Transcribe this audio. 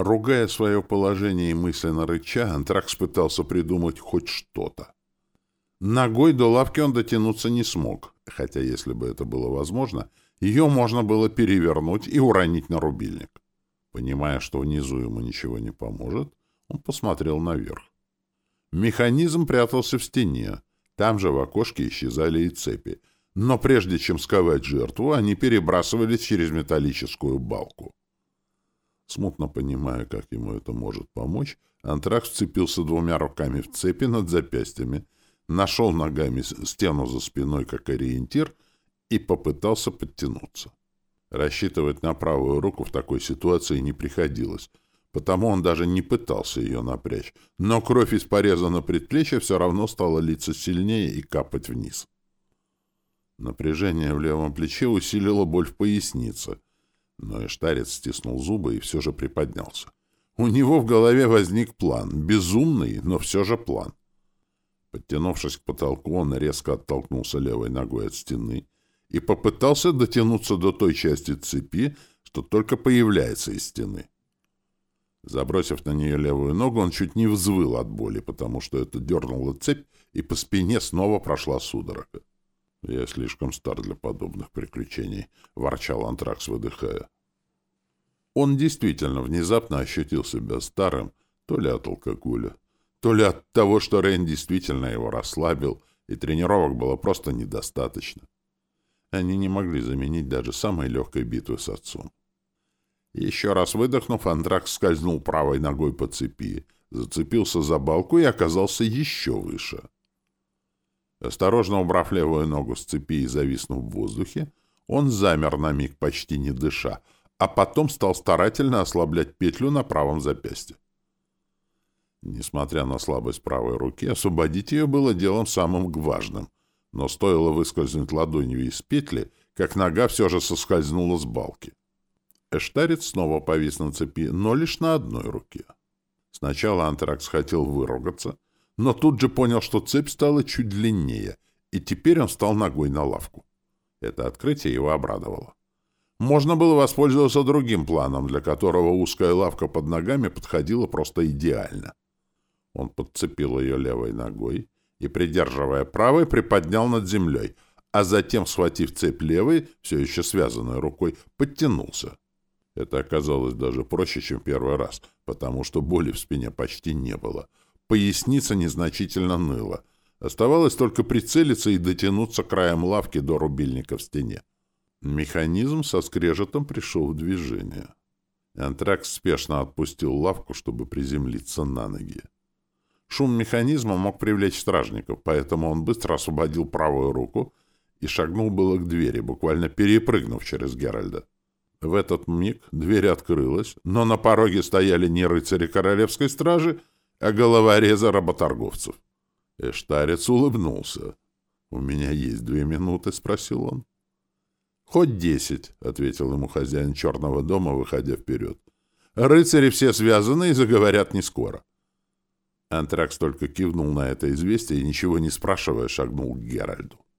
Ругая свое положение и мысленно рыча, Антракс пытался придумать хоть что-то. Ногой до лавки он дотянуться не смог, хотя, если бы это было возможно, ее можно было перевернуть и уронить на рубильник. Понимая, что внизу ему ничего не поможет, он посмотрел наверх. Механизм прятался в стене. Там же в окошке исчезали и цепи. Но прежде чем сковать жертву, они перебрасывались через металлическую балку. Смутно понимая, как ему это может помочь, Антракс вцепился двумя руками в цепи над запястьями, нашел ногами стену за спиной как ориентир и попытался подтянуться. Рассчитывать на правую руку в такой ситуации не приходилось, потому он даже не пытался ее напрячь, но кровь из пореза на предплечье все равно стала литься сильнее и капать вниз. Напряжение в левом плече усилило боль в пояснице — но Эштарец стиснул зубы и все же приподнялся. У него в голове возник план. Безумный, но все же план. Подтянувшись к потолку, он резко оттолкнулся левой ногой от стены и попытался дотянуться до той части цепи, что только появляется из стены. Забросив на нее левую ногу, он чуть не взвыл от боли, потому что это дернуло цепь, и по спине снова прошла судорога. «Я слишком стар для подобных приключений», — ворчал Антракс, выдыхая. Он действительно внезапно ощутил себя старым, то ли от алкоголя, то ли от того, что Рейн действительно его расслабил, и тренировок было просто недостаточно. Они не могли заменить даже самой легкой битвы с отцом. Еще раз выдохнув, Антракс скользнул правой ногой по цепи, зацепился за балку и оказался еще выше. Осторожно убрав левую ногу с цепи и зависнув в воздухе, он замер на миг, почти не дыша, а потом стал старательно ослаблять петлю на правом запястье. Несмотря на слабость правой руки, освободить ее было делом самым важным, но стоило выскользнуть ладонью из петли, как нога все же соскользнула с балки. Эштарец снова повис на цепи, но лишь на одной руке. Сначала Антракс хотел выругаться — но тут же понял, что цепь стала чуть длиннее, и теперь он стал ногой на лавку. Это открытие его обрадовало. Можно было воспользоваться другим планом, для которого узкая лавка под ногами подходила просто идеально. Он подцепил ее левой ногой и, придерживая правой, приподнял над землей, а затем, схватив цепь левой, все еще связанной рукой, подтянулся. Это оказалось даже проще, чем первый раз, потому что боли в спине почти не было — Поясница незначительно ныла. Оставалось только прицелиться и дотянуться краем лавки до рубильника в стене. Механизм со скрежетом пришел в движение. Антракс спешно отпустил лавку, чтобы приземлиться на ноги. Шум механизма мог привлечь стражников, поэтому он быстро освободил правую руку и шагнул было к двери, буквально перепрыгнув через Геральда. В этот миг дверь открылась, но на пороге стояли не рыцари королевской стражи, а головореза работорговцев. Эштарец улыбнулся. — У меня есть две минуты? — спросил он. — Хоть десять, — ответил ему хозяин черного дома, выходя вперед. — Рыцари все связаны и заговорят не скоро. Антракс только кивнул на это известие и, ничего не спрашивая, шагнул к Геральду.